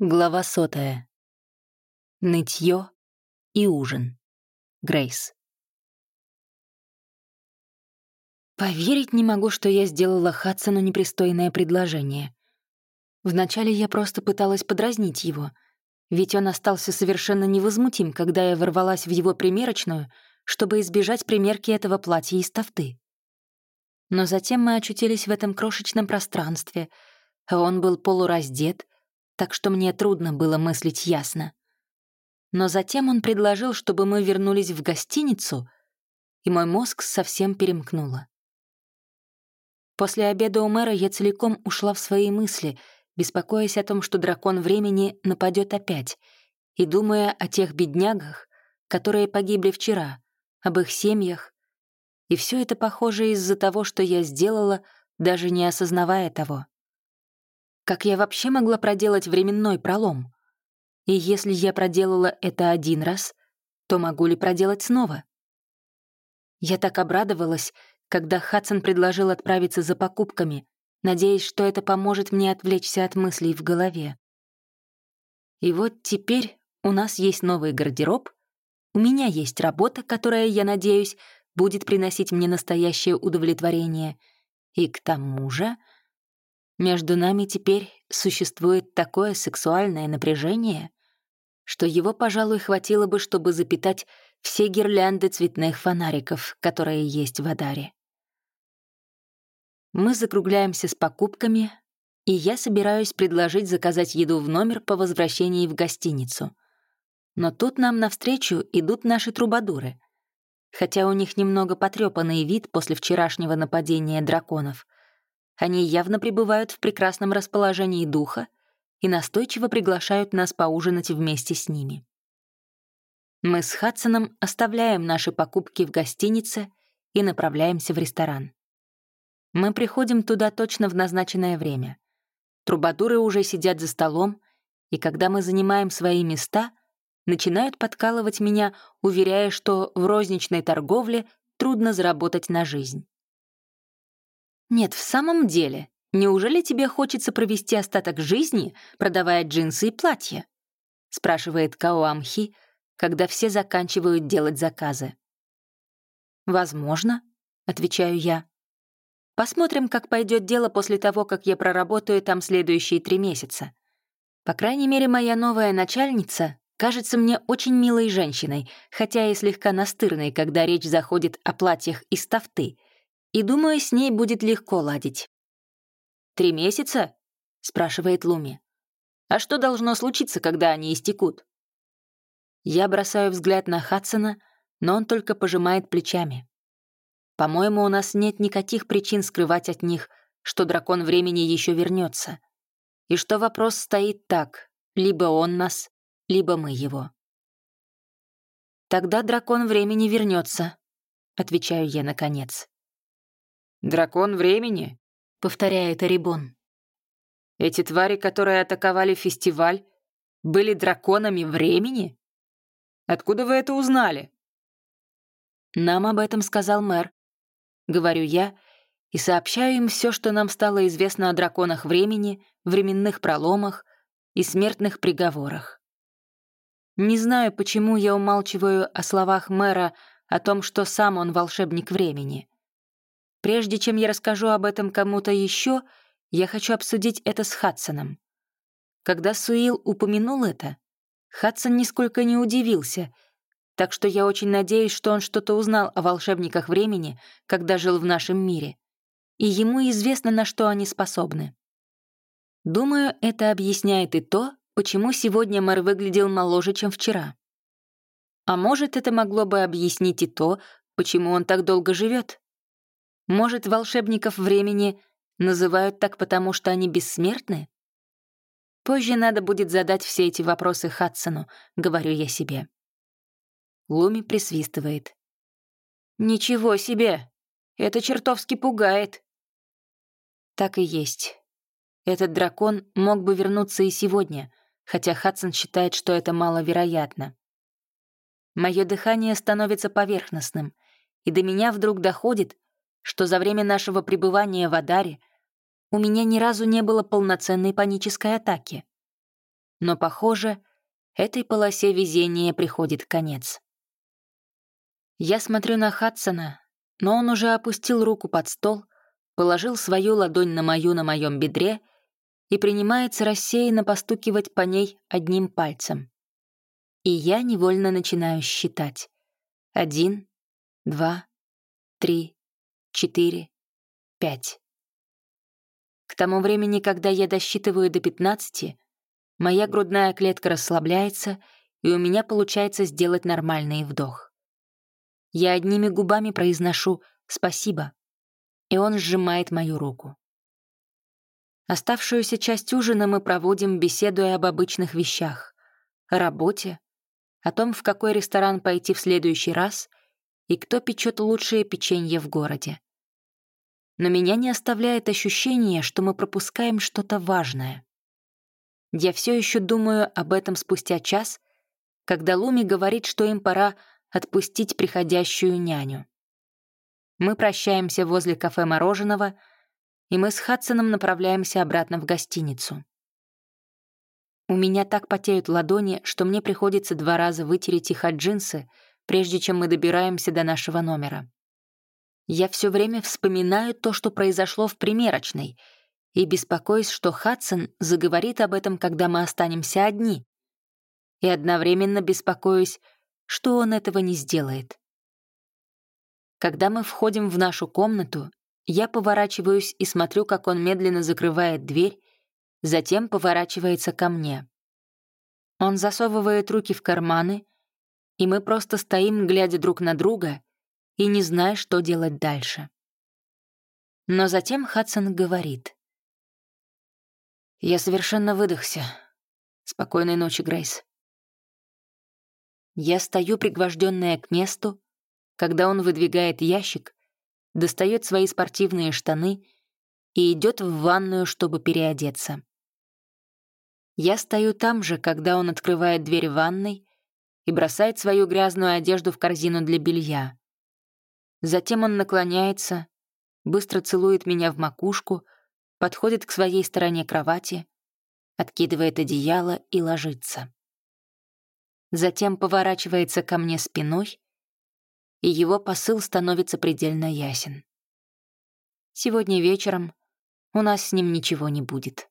Глава сотая. Нытье и ужин. Грейс. Поверить не могу, что я сделала Хадсону непристойное предложение. Вначале я просто пыталась подразнить его, ведь он остался совершенно невозмутим, когда я ворвалась в его примерочную, чтобы избежать примерки этого платья из тафты. Но затем мы очутились в этом крошечном пространстве, а он был полураздет, так что мне трудно было мыслить ясно. Но затем он предложил, чтобы мы вернулись в гостиницу, и мой мозг совсем перемкнуло. После обеда у мэра я целиком ушла в свои мысли, беспокоясь о том, что дракон времени нападет опять, и думая о тех беднягах, которые погибли вчера, об их семьях. И все это похоже из-за того, что я сделала, даже не осознавая того. Как я вообще могла проделать временной пролом? И если я проделала это один раз, то могу ли проделать снова? Я так обрадовалась, когда Хадсон предложил отправиться за покупками, надеясь, что это поможет мне отвлечься от мыслей в голове. И вот теперь у нас есть новый гардероб, у меня есть работа, которая, я надеюсь, будет приносить мне настоящее удовлетворение, и к тому же между нами теперь существует такое сексуальное напряжение, что его, пожалуй, хватило бы, чтобы запитать все гирлянды цветных фонариков, которые есть в Адаре. Мы закругляемся с покупками, и я собираюсь предложить заказать еду в номер по возвращении в гостиницу. Но тут нам навстречу идут наши трубадуры. Хотя у них немного потрепанный вид после вчерашнего нападения драконов — они явно пребывают в прекрасном расположении духа и настойчиво приглашают нас поужинать вместе с ними. Мы с Хадсоном оставляем наши покупки в гостинице и направляемся в ресторан. Мы приходим туда точно в назначенное время. Трубадуры уже сидят за столом, и когда мы занимаем свои места, начинают подкалывать меня, уверяя, что в розничной торговле трудно заработать на жизнь. Нет, в самом деле, неужели тебе хочется провести остаток жизни, продавая джинсы и платья? спрашивает Каоамхи, когда все заканчивают делать заказы. Возможно, отвечаю я. Посмотрим, как пойдет дело после того, как я проработаю там следующие три месяца. По крайней мере, моя новая начальница кажется мне очень милой женщиной, хотя и слегка настырной, когда речь заходит о платьях из тафты — и думаю, с ней будет легко ладить. «Три месяца?» — спрашивает Луми. «А что должно случиться, когда они истекут?» Я бросаю взгляд на Хадсона, но он только пожимает плечами. По-моему, у нас нет никаких причин скрывать от них, что дракон времени еще вернется, и что вопрос стоит так, либо он нас, либо мы его. «Тогда дракон времени вернется», — отвечаю я наконец. «Дракон времени?» — повторяет Арибон. «Эти твари, которые атаковали фестиваль, были драконами времени? Откуда вы это узнали?» «Нам об этом сказал мэр», — говорю я, и сообщаю им все, что нам стало известно о драконах времени, временных проломах и смертных приговорах. Не знаю, почему я умалчиваю о словах мэра о том, что сам он волшебник времени. Прежде чем я расскажу об этом кому-то еще, я хочу обсудить это с Хадсоном. Когда Суил упомянул это, Хадсон нисколько не удивился, так что я очень надеюсь, что он что-то узнал о волшебниках времени, когда жил в нашем мире, и ему известно, на что они способны. Думаю, это объясняет и то, почему сегодня мэр выглядел моложе, чем вчера. А может, это могло бы объяснить и то, почему он так долго живет. Может, волшебников времени называют так потому, что они бессмертны? Позже надо будет задать все эти вопросы Хадсону, говорю я себе. Луми присвистывает. «Ничего себе! Это чертовски пугает!» Так и есть. Этот дракон мог бы вернуться и сегодня, хотя Хадсон считает, что это маловероятно. Мое дыхание становится поверхностным, и до меня вдруг доходит, что за время нашего пребывания в Адаре у меня ни разу не было полноценной панической атаки. Но, похоже, этой полосе везения приходит конец. Я смотрю на Хадсона, но он уже опустил руку под стол, положил свою ладонь на мою на моем бедре и принимается рассеянно постукивать по ней одним пальцем. И я невольно начинаю считать. Один, два, три, четыре, пять. К тому времени, когда я досчитываю до пятнадцати, моя грудная клетка расслабляется, и у меня получается сделать нормальный вдох. Я одними губами произношу «спасибо», и он сжимает мою руку. Оставшуюся часть ужина мы проводим, беседуя об обычных вещах, работе, о том, в какой ресторан пойти в следующий раз и кто печет лучшее печенье в городе. Но меня не оставляет ощущение, что мы пропускаем что-то важное. Я все еще думаю об этом спустя час, когда Луми говорит, что им пора отпустить приходящую няню. Мы прощаемся возле кафе мороженого, и мы с Хадсоном направляемся обратно в гостиницу. У меня так потеют ладони, что мне приходится два раза вытереть их от джинсы, прежде чем мы добираемся до нашего номера. Я все время вспоминаю то, что произошло в примерочной, и беспокоюсь, что Хадсон заговорит об этом, когда мы останемся одни. И одновременно беспокоюсь, что он этого не сделает. Когда мы входим в нашу комнату, я поворачиваюсь и смотрю, как он медленно закрывает дверь, затем поворачивается ко мне. Он засовывает руки в карманы, и мы просто стоим, глядя друг на друга, и не зная, что делать дальше. Но затем Хадсон говорит. «Я совершенно выдохся. Спокойной ночи, Грейс». Я стою, пригвожденная к месту, когда он выдвигает ящик, достает свои спортивные штаны и идет в ванную, чтобы переодеться. Я стою там же, когда он открывает дверь ванной и бросает свою грязную одежду в корзину для белья. Затем он наклоняется, быстро целует меня в макушку, подходит к своей стороне кровати, откидывает одеяло и ложится. Затем поворачивается ко мне спиной, и его посыл становится предельно ясен. Сегодня вечером у нас с ним ничего не будет.